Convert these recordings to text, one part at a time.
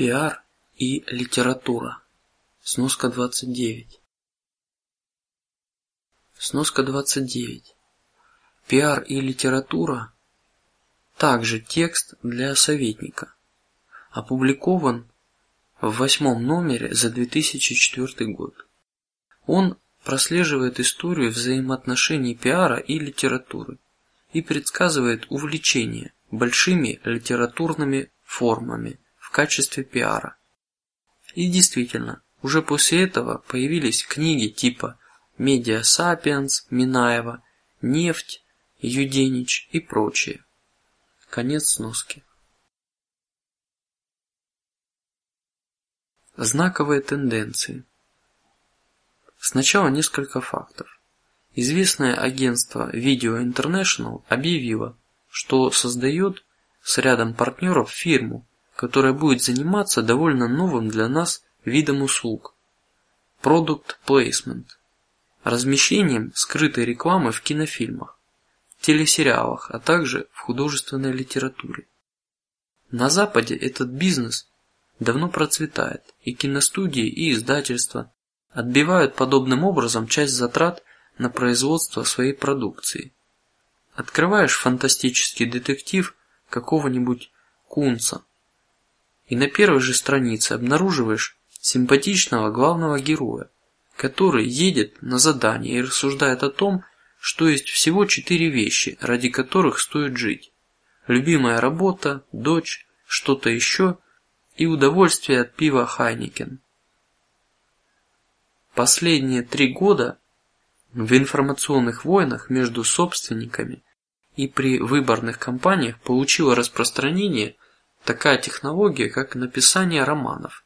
Пиар и литература. Сноска 29. Сноска 29. Пиар и литература также текст для советника. Опубликован в восьмом номере за 2004 год. Он прослеживает историю взаимоотношений пиара и литературы и предсказывает увлечение большими литературными формами качестве пиара. И действительно, уже после этого появились книги типа Медиа Сапиенс Минаева, Нефть, Юденич и прочие. Конец сноски. Знаковые тенденции. Сначала несколько фактов. Известное агентство Video International объявило, что создает с рядом партнеров фирму, которая будет заниматься довольно новым для нас видом услуг – Product Placement, размещением скрытой рекламы в кинофильмах, телесериалах, а также в художественной литературе. На Западе этот бизнес давно процветает, и киностудии и издательства отбивают подобным образом часть затрат на производство своей продукции. Открываешь фантастический детектив какого-нибудь Кунца и на первой же странице обнаруживаешь симпатичного главного героя, который едет на задание и рассуждает о том, что есть всего четыре вещи, ради которых стоит жить: любимая работа, дочь, что-то еще и удовольствие от пива Хайникен. Последние три года в информационных войнах между собственниками и при выборных кампаниях получила распространение такая технология, как написание романов,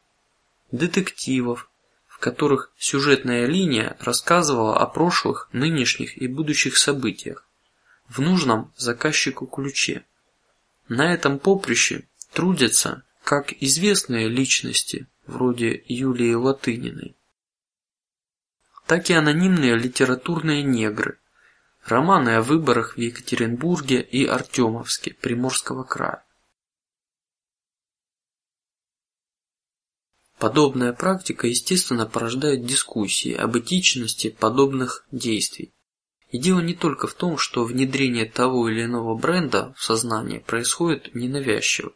детективов, в которых сюжетная линия рассказывала о прошлых, нынешних и будущих событиях в нужном заказчику ключе. На этом поприще трудятся как известные личности вроде Юлии Латыниной, так и анонимные литературные негры, романы о выборах в Екатеринбурге и Артемовске Приморского края. Подобная практика, естественно, порождает дискуссии об этичности подобных действий. И дело не только в том, что внедрение того или иного бренда в сознание происходит ненавязчиво,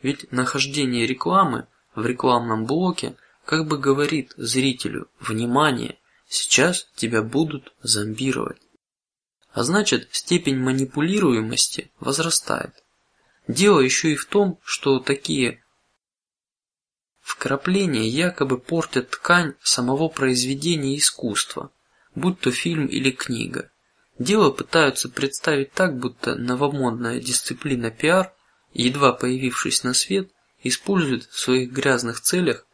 ведь нахождение рекламы в рекламном блоке как бы говорит зрителю: внимание, сейчас тебя будут зомбировать, а значит степень манипулируемости возрастает. Дело еще и в том, что такие Вкрапления якобы портят ткань самого произведения искусства, будь то фильм или книга. Дело пытаются представить так, будто новомодная дисциплина пиар, едва появившись на свет, использует в своих грязных целях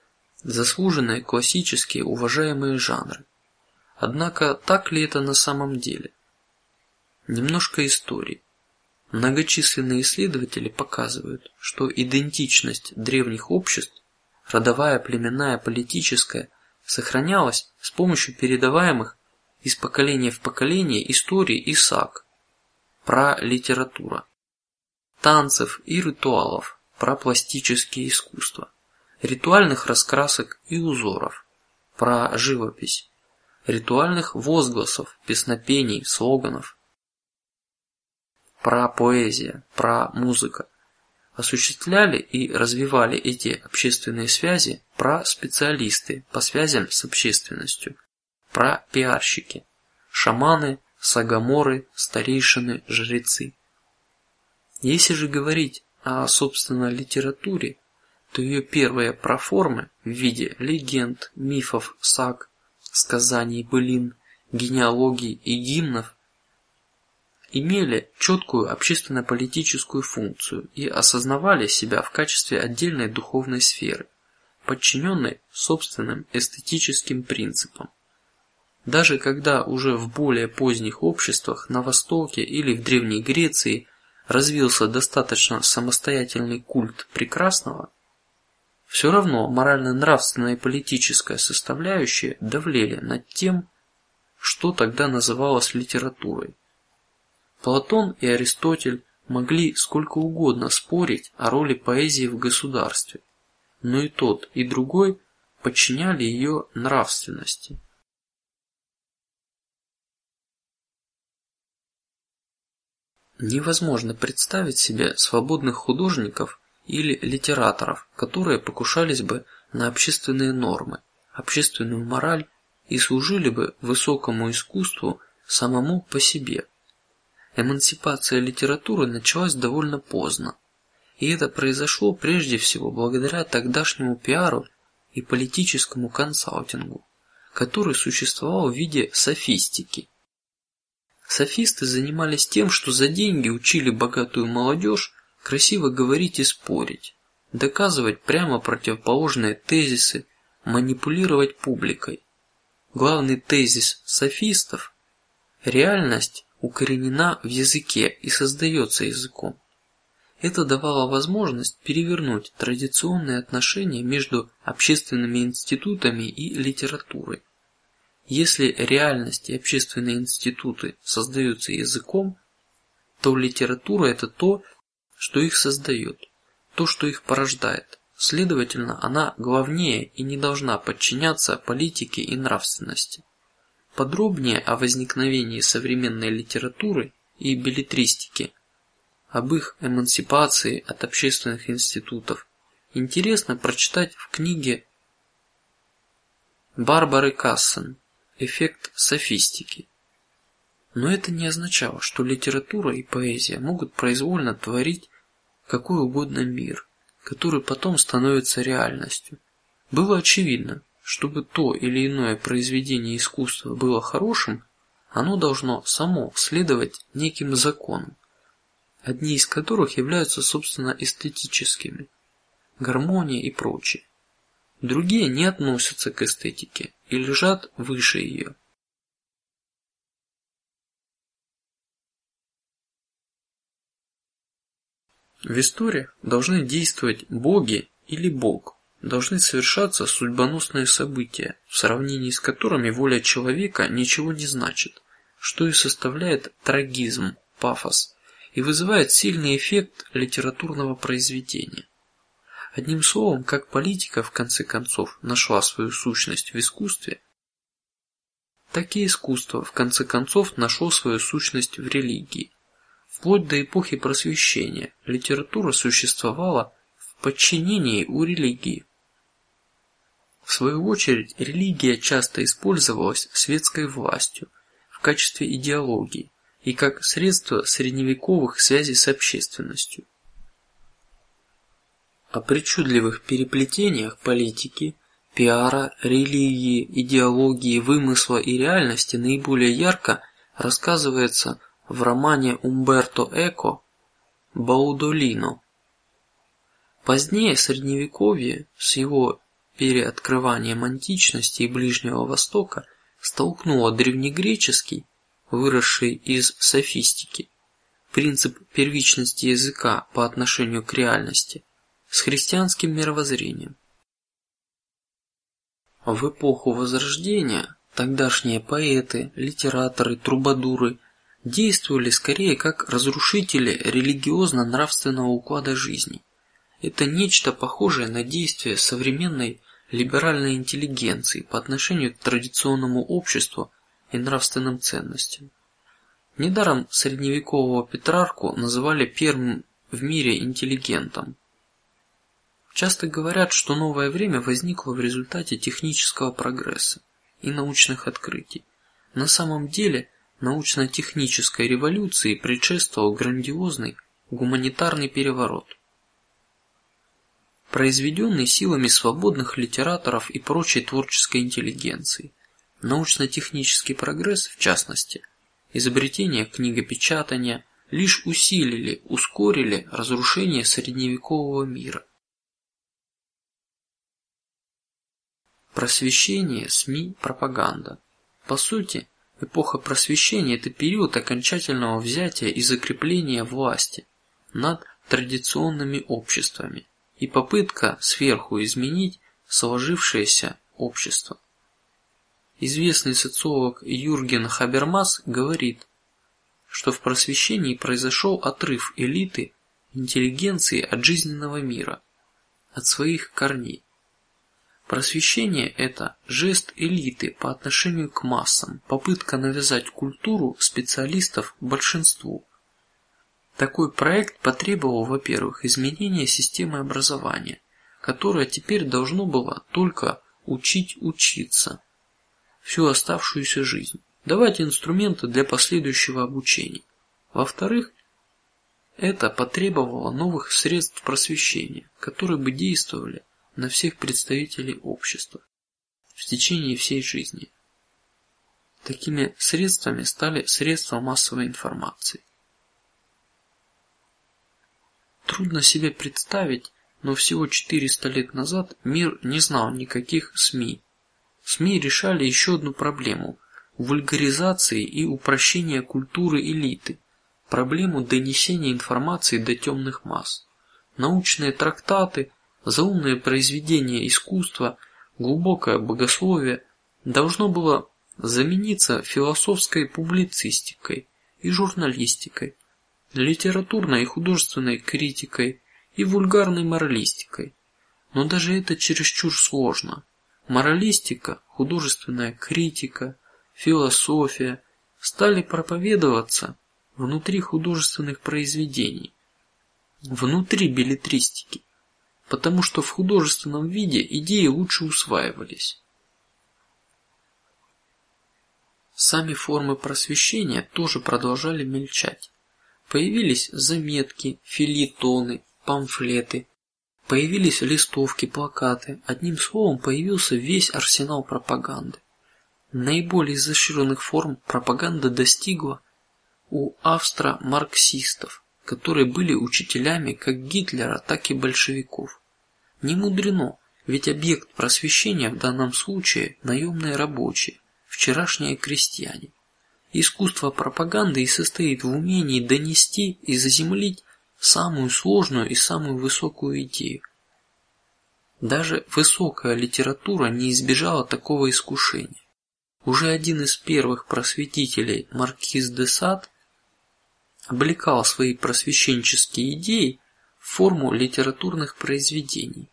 заслуженные классические уважаемые жанры. Однако так ли это на самом деле? Немножко истории. Многочисленные исследователи показывают, что идентичность древних обществ родовая, племенная, политическая, сохранялась с помощью передаваемых из поколения в поколение историй и саг, про литература, танцев и ритуалов, про пластические искусства, ритуальных раскрасок и узоров, про живопись, ритуальных возгласов, песнопений, слоганов, про поэзия, про музыка, осуществляли и развивали эти общественные связи про специалисты по связям с общественностью, про пиарщики, шаманы, сагаморы, старейшины, жрецы. Если же говорить о собственно литературе, то ее первые проформы в виде легенд, мифов, саг, сказаний, былин, генеалогий и гимнов имели четкую общественно-политическую функцию и осознавали себя в качестве отдельной духовной сферы, подчиненной собственным эстетическим принципам. Даже когда уже в более поздних обществах на Востоке или в Древней Греции развился достаточно самостоятельный культ прекрасного, все равно морально-нравственная и политическая составляющие давлели над тем, что тогда называлось литературой. Платон и Аристотель могли сколько угодно спорить о роли поэзии в государстве, но и тот и другой подчиняли ее нравственности. Невозможно представить себе свободных художников или литераторов, которые покушались бы на общественные нормы, общественную мораль и служили бы высокому искусству самому по себе. Эмансипация литературы началась довольно поздно, и это произошло прежде всего благодаря тогдашнему пиару и политическому консалтингу, который существовал в виде софистики. Софисты занимались тем, что за деньги учили богатую молодежь красиво говорить и спорить, доказывать прямо противоположные тезисы, манипулировать публикой. Главный тезис софистов – реальность укоренена в языке и создается языком. Это давало возможность перевернуть традиционные отношения между общественными институтами и литературой. Если реальность и общественные институты создаются языком, то литература это то, что их создает, то, что их порождает. Следовательно, она главнее и не должна подчиняться политике и нравственности. Подробнее о возникновении современной литературы и билетристики, об их эмансипации от общественных институтов, интересно прочитать в книге Барбары Кассен «Эффект софистики». Но это не означало, что литература и поэзия могут произвольно творить какой угодно мир, который потом становится реальностью. Было очевидно, чтобы то или иное произведение искусства было хорошим, оно должно само следовать неким законам, одни из которых являются собственно эстетическими, гармония и прочее. Другие не относятся к эстетике и лежат выше ее. В истории должны действовать боги или бог, должны совершаться судьбоносные события, в сравнении с которыми воля человека ничего не значит, что и составляет трагизм, пафос и вызывает сильный эффект литературного произведения. Одним словом, как политика в конце концов нашла свою сущность в искусстве, так и искусство в конце концов нашло свою сущность в религии. Вплоть до эпохи Просвещения литература существовала в подчинении у религии. В свою очередь, религия часто использовалась светской властью в качестве идеологии и как средство средневековых связей с общественностью. О причудливых переплетениях политики, пиара, религии, идеологии, вымысла и реальности наиболее ярко рассказывается в романе Умберто Эко Баудолино. Позднее средневековье с его переоткрыванием античности и Ближнего Востока столкнуло древнегреческий, выросший из софистики, принцип первичности языка по отношению к реальности, с христианским мировоззрением. В эпоху Возрождения тогдашние поэты, литераторы, трубадуры действовали скорее как разрушители религиозно-нравственного уклада жизни. Это нечто похожее на действия современной либеральной интеллигенции по отношению к традиционному обществу и нравственным ценностям. Недаром средневекового Петрарку называли первым в мире интеллигентом. Часто говорят, что новое время возникло в результате технического прогресса и научных открытий. На самом деле научно-технической революции предшествовал грандиозный гуманитарный переворот, произведенный силами свободных литераторов и прочей творческой интеллигенции. Научно-технический прогресс, в частности, изобретение книгопечатания, лишь усилили, ускорили разрушение средневекового мира. Просвещение, СМИ, пропаганда. По сути, Эпоха просвещения – это период окончательного взятия и закрепления власти над традиционными обществами и попытка сверху изменить сложившееся общество. Известный социолог Юрген Хабермас говорит, что в просвещении произошел отрыв элиты интеллигенции от жизненного мира, от своих корней. Просвещение – это жест элиты по отношению к массам, попытка навязать культуру специалистов большинству. Такой проект потребовал, во-первых, изменения системы образования, которое теперь должно было только учить учиться всю оставшуюся жизнь, давать инструменты для последующего обучения. Во-вторых, это потребовало новых средств просвещения, которые бы действовали на всех представителей общества в течение всей жизни. Такими средствами стали средства массовой информации. Трудно себе представить, но всего 400 лет назад мир не знал никаких СМИ. СМИ решали еще одну проблему – вульгаризации и упрощения культуры элиты, проблему донесения информации до темных масс. Научные трактаты, заумные произведения искусства, глубокое богословие должно было замениться философской публицистикой и журналистикой, литературной и художественной критикой и вульгарной моралистикой. Но даже это чересчур сложно. Моралистика, художественная критика, философия стали проповедоваться внутри художественных произведений, внутри билетристики, потому что в художественном виде идеи лучше усваивались. Сами формы просвещения тоже продолжали мельчать. Появились заметки, филитоны, памфлеты, появились листовки, плакаты. Одним словом, появился весь арсенал пропаганды. Наиболее изощренных форм пропаганда достигла у австро-марксистов, которые были учителями как Гитлера, так и большевиков. Не мудрено, ведь объект просвещения в данном случае наемные рабочие, вчерашние крестьяне. Искусство пропаганды и состоит в умении донести и заземлить самую сложную и самую высокую идею. Даже высокая литература не избежала такого искушения. Уже один из первых просветителей, маркиз де Сад, облекал свои просвещенческие идеи в форму литературных произведений.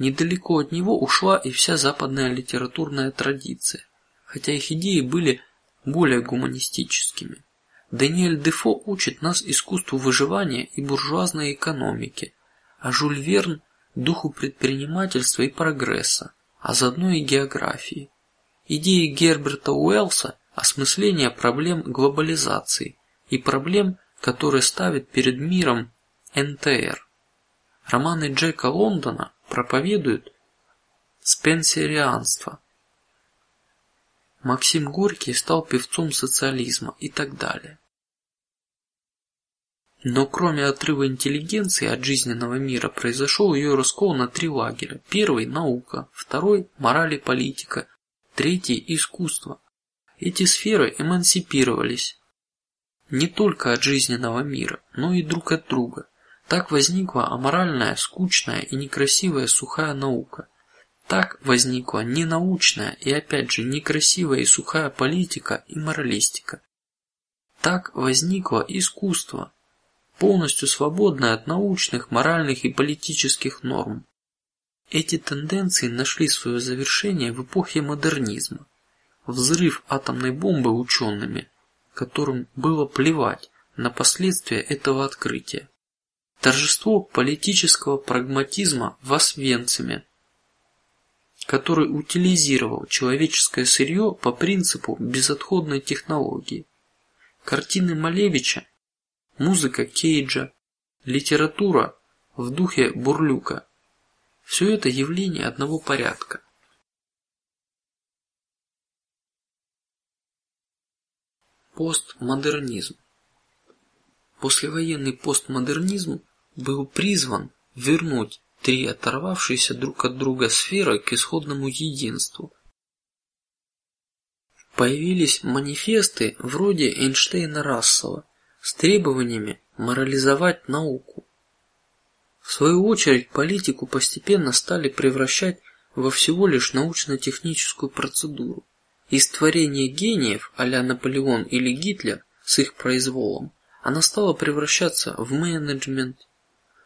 Недалеко от него ушла и вся западная литературная традиция, хотя их идеи были более гуманистическими. Даниэль Дефо учит нас искусству выживания и буржуазной экономики, а Жюль Верн духу предпринимательства и прогресса, а заодно и географии. Идеи Герберта Уэллса осмысления проблем глобализации и проблем, которые ставит перед миром НТР. Романы Джека Лондона проповедуют спенсерианство, Максим Горький стал певцом социализма и так далее. Но кроме отрыва интеллигенции от жизненного мира произошел ее раскол на три лагеря: первый наука, второй мораль и политика, третий искусство. Эти сферы эмансипировались не только от жизненного мира, но и друг от друга. Так возникла аморальная, скучная и некрасивая сухая наука, так возникла ненаучная и опять же некрасивая и сухая политика и моралистика. Так возникло искусство, полностью свободное от научных, моральных и политических норм. Эти тенденции нашли свое завершение в эпохе модернизма. Взрыв атомной бомбы учеными, которым было плевать на последствия этого открытия. Торжество политического прагматизма в Освенциме который утилизировал человеческое сырье по принципу безотходной технологии. Картины Малевича, музыка Кейджа, литература в духе Бурлюка – все это явление одного порядка. Постмодернизм. Послевоенный постмодернизм был призван вернуть три оторвавшиеся друг от друга сферы к исходному единству. Появились манифесты вроде Эйнштейна-Рассела с требованиями морализовать науку. В свою очередь политику постепенно стали превращать во всего лишь научно-техническую процедуру. Из творения гениев, а-ля Наполеон или Гитлер с их произволом, она стала превращаться в менеджмент,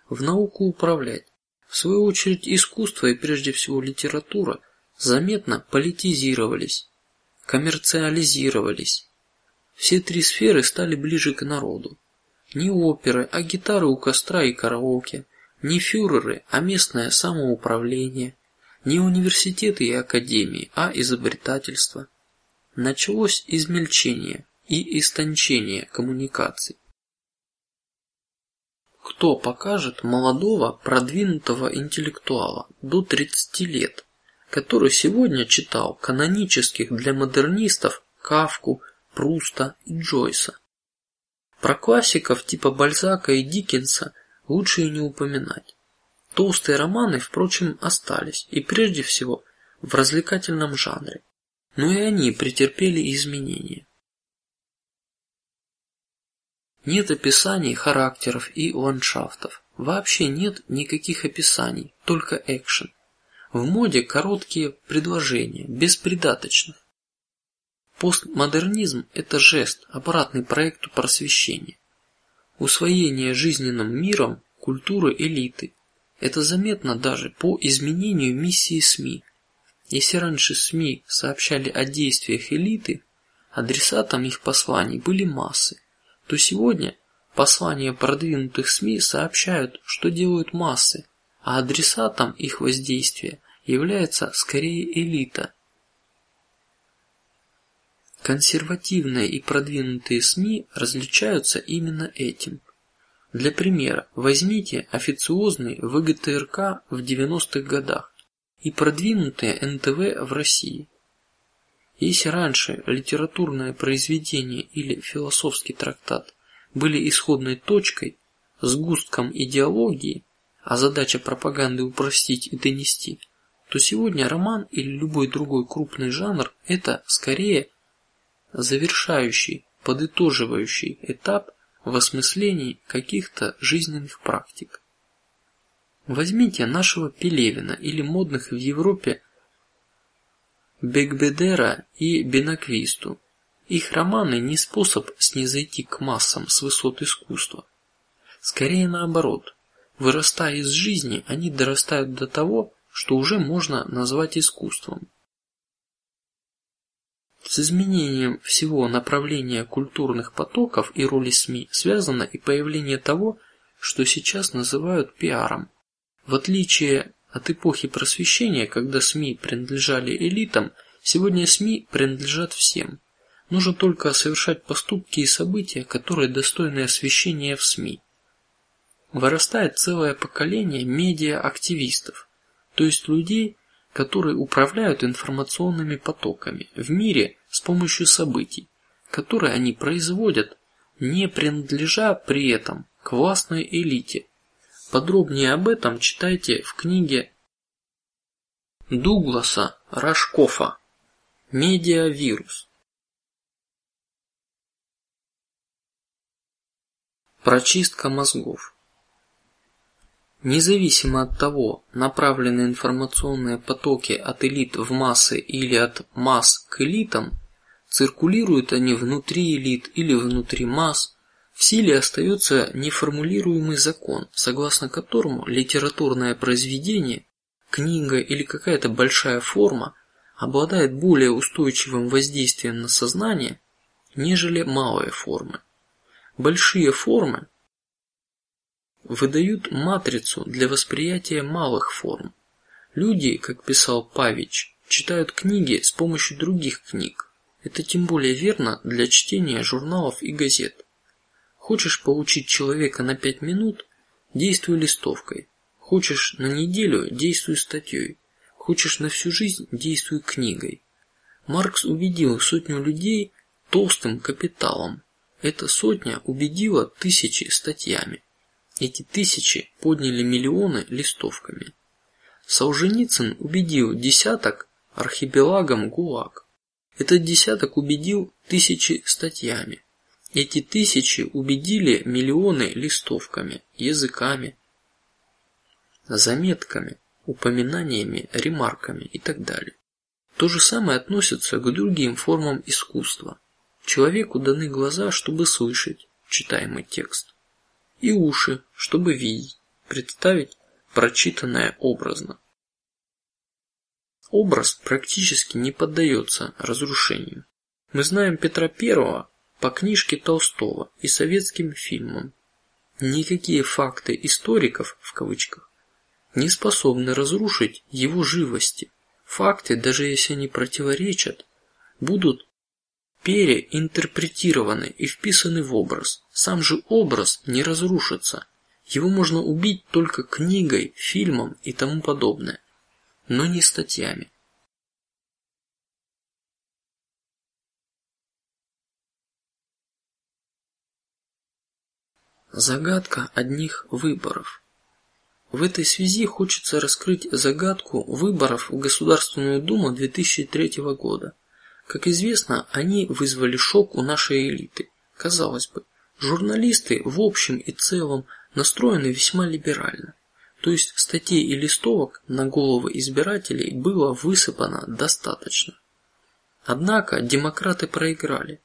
в науку управлять. В свою очередь, искусство и прежде всего литература заметно политизировались, коммерциализировались. Все три сферы стали ближе к народу. Не оперы, а гитары у костра и караоке, не фюреры, а местное самоуправление, не университеты и академии, а изобретательство. Началось измельчение и истончение коммуникаций. Кто покажет молодого продвинутого интеллектуала до 30 лет, который сегодня читал канонических для модернистов Кавку, Пруста и Джойса? Про классиков типа Бальзака и Диккенса лучше и не упоминать. Толстые романы, впрочем, остались и прежде всего в развлекательном жанре, но и они претерпели изменения. Нет описаний характеров и ландшафтов. Вообще нет никаких описаний, только экшен. В моде короткие предложения, без придаточных. Постмодернизм – это жест, обратный проекту просвещения, усвоение жизненным миром культуры элиты. Это заметно даже по изменению миссии СМИ. Если раньше СМИ сообщали о действиях элиты, адресатом их посланий были массы то сегодня послания продвинутых СМИ сообщают, что делают массы, а адресатом их воздействия является скорее элита. Консервативные и продвинутые СМИ различаются именно этим. Для примера возьмите официозный ВГТРК в 90-х годах и продвинутые НТВ в России. Если раньше литературное произведение или философский трактат были исходной точкой, сгустком идеологии, а задача пропаганды упростить и донести, то сегодня роман или любой другой крупный жанр – это скорее завершающий, подытоживающий этап в осмыслении каких-то жизненных практик. Возьмите нашего Пелевина или модных в Европе Бекбедера и Бенаквисту. Их романы не способ снизойти к массам с высот искусства. Скорее наоборот, вырастая из жизни, они дорастают до того, что уже можно назвать искусством. С изменением всего направления культурных потоков и роли СМИ связано и появление того, что сейчас называют пиаром. В отличие от эпохи просвещения, когда СМИ принадлежали элитам, сегодня СМИ принадлежат всем. Нужно только совершать поступки и события, которые достойны освещения в СМИ. Вырастает целое поколение медиа-активистов, то есть людей, которые управляют информационными потоками в мире с помощью событий, которые они производят, не принадлежа при этом к властной элите, Подробнее об этом читайте в книге Дугласа Рашкофа «Медиавирус». Прочистка мозгов. Независимо от того, направлены информационные потоки от элит в массы или от масс к элитам, циркулируют они внутри элит или внутри масс, в силе остается неформулируемый закон, согласно которому литературное произведение, книга или какая-то большая форма обладает более устойчивым воздействием на сознание, нежели малые формы. Большие формы выдают матрицу для восприятия малых форм. Люди, как писал Павич, читают книги с помощью других книг. Это тем более верно для чтения журналов и газет. Хочешь получить человека на пять минут, действуй листовкой. Хочешь на неделю, действуй статьей. Хочешь на всю жизнь, действуй книгой. Маркс убедил сотню людей толстым капиталом. Эта сотня убедила тысячи статьями. Эти тысячи подняли миллионы листовками. Солженицын убедил десяток архипелагом ГУЛАГ. Этот десяток убедил тысячи статьями. Эти тысячи убедили миллионы листовками, языками, заметками, упоминаниями, ремарками и так далее. То же самое относится к другим формам искусства. Человеку даны глаза, чтобы слышать читаемый текст, и уши, чтобы видеть, представить прочитанное образно. Образ практически не поддается разрушению. Мы знаем Петра Первого по книжке Толстого и советским фильмам. Никакие факты историков в кавычках не способны разрушить его живости. Факты, даже если они противоречат, будут переинтерпретированы и вписаны в образ. Сам же образ не разрушится. Его можно убить только книгой, фильмом и тому подобное, но не статьями. Загадка одних выборов. В этой связи хочется раскрыть загадку выборов в Государственную Думу 2003 года. Как известно, они вызвали шок у нашей элиты. Казалось бы, журналисты в общем и целом настроены весьма либерально, то есть статей и листовок на головы избирателей было высыпано достаточно. Однако демократы проиграли.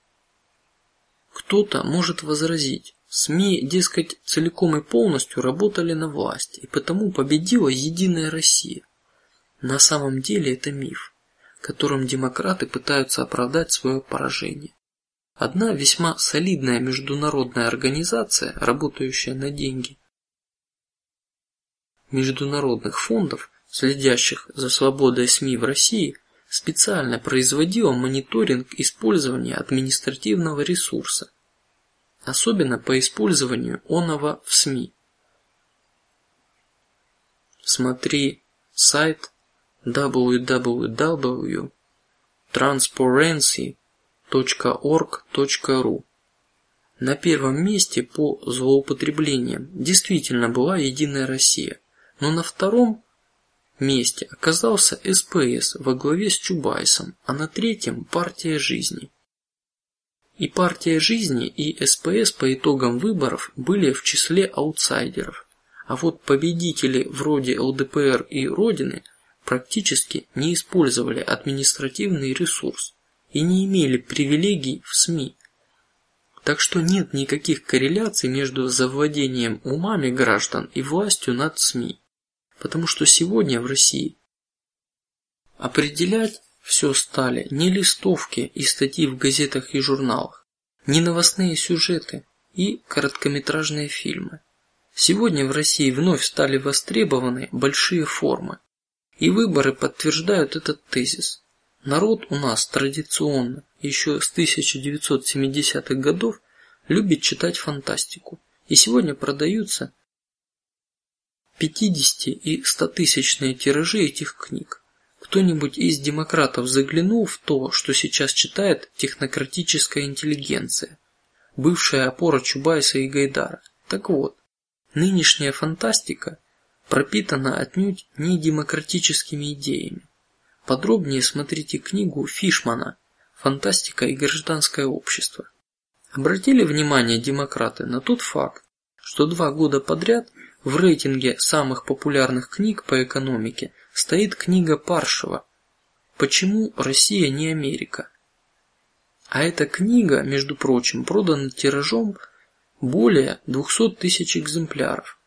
Кто-то может возразить, СМИ, дескать, целиком и полностью работали на власть, и потому победила единая Россия. На самом деле это миф которым демократы пытаются оправдать свое поражение. Одна весьма солидная международная организация, работающая на деньги международных фондов, следящих за свободой СМИ в России, специально производила мониторинг использования административного ресурса, особенно по использованию оного в СМИ. Смотри сайт www.transparency.org.ru. На первом месте по злоупотреблениям действительно была Единая Россия, но на втором месте оказался СПС во главе с Чубайсом, а на третьем партия жизни. И партия жизни и СПС по итогам выборов были в числе аутсайдеров, а вот победители вроде ЛДПР и Родины практически не использовали административный ресурс и не имели привилегий в СМИ. Так что нет никаких корреляций между завладением умами граждан и властью над СМИ, потому что сегодня в России определять все стали не листовки и статьи в газетах и журналах, не новостные сюжеты и короткометражные фильмы. Сегодня в России вновь стали востребованы большие формы, и выборы подтверждают этот тезис. Народ у нас традиционно еще с 1970-х годов любит читать фантастику, и сегодня продаются 50 и 100 тысячные тиражи этих книг. Кто-нибудь из демократов заглянул в то, что сейчас читает технократическая интеллигенция, бывшая опора Чубайса и Гайдара. Так вот, нынешняя фантастика пропитана отнюдь не демократическими идеями. Подробнее смотрите книгу Фишмана "Фантастика и гражданское общество". Обратили внимание демократы на тот факт, что два года подряд в рейтинге самых популярных книг по экономике стоит книга Паршева "Почему Россия не Америка?". А эта книга, между прочим, продана тиражом более 200 тысяч экземпляров.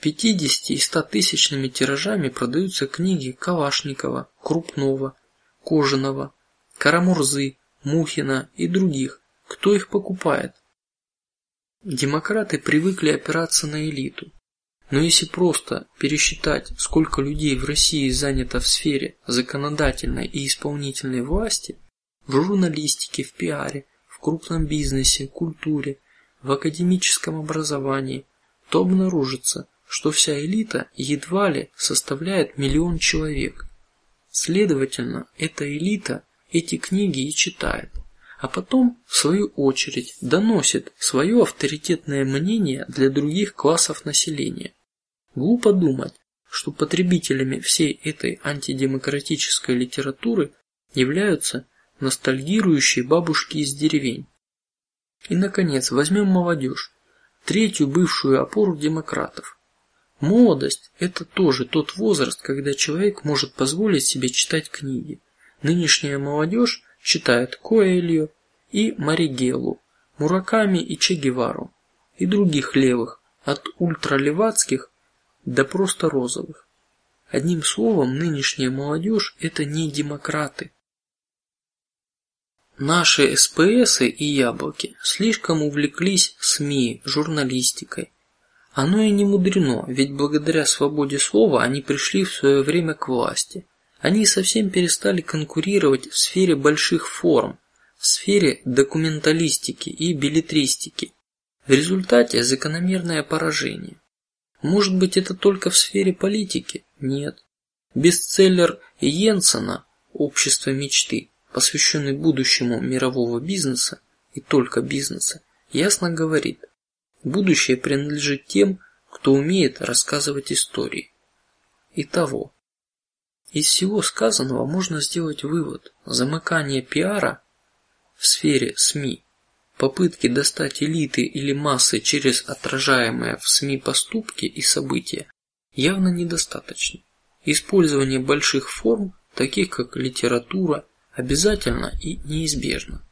50 и 100 тысячными тиражами продаются книги Калашникова, Крупного, Кожаного, Карамурзы, Мухина и других. Кто их покупает? Демократы привыкли опираться на элиту, но если просто пересчитать, сколько людей в России занято в сфере законодательной и исполнительной власти, в журналистике, в пиаре, в крупном бизнесе, культуре, в академическом образовании, то обнаружится, что вся элита едва ли составляет миллион человек. Следовательно, эта элита эти книги и читает, а потом в свою очередь доносит свое авторитетное мнение для других классов населения. Глупо думать, что потребителями всей этой антидемократической литературы являются ностальгирующие бабушки из деревень. И наконец возьмем молодежь, третью бывшую опору демократов. Молодость – это тоже тот возраст, когда человек может позволить себе читать книги. Нынешняя молодежь читает Коэльо и Маригелу, Мураками и Че Гевару и других левых, от ультралевацких до просто розовых. Одним словом, нынешняя молодежь – это не демократы. Наши СПСы и яблоки слишком увлеклись СМИ, журналистикой. Оно и не мудрено, ведь благодаря свободе слова они пришли в свое время к власти. Они совсем перестали конкурировать в сфере больших форм, в сфере документалистики и билетристики. В результате закономерное поражение. Может быть, это только в сфере политики? Нет. Бестселлер Йенсена "Общество мечты", посвященный будущему мирового бизнеса и только бизнеса, ясно говорит: будущее принадлежит тем, кто умеет рассказывать истории. Итого, из всего сказанного можно сделать вывод: замыкание пиара в сфере СМИ, попытки достать элиты или массы через отражаемые в СМИ поступки и события явно недостаточно. Использование больших форм, таких как литература, обязательно и неизбежно.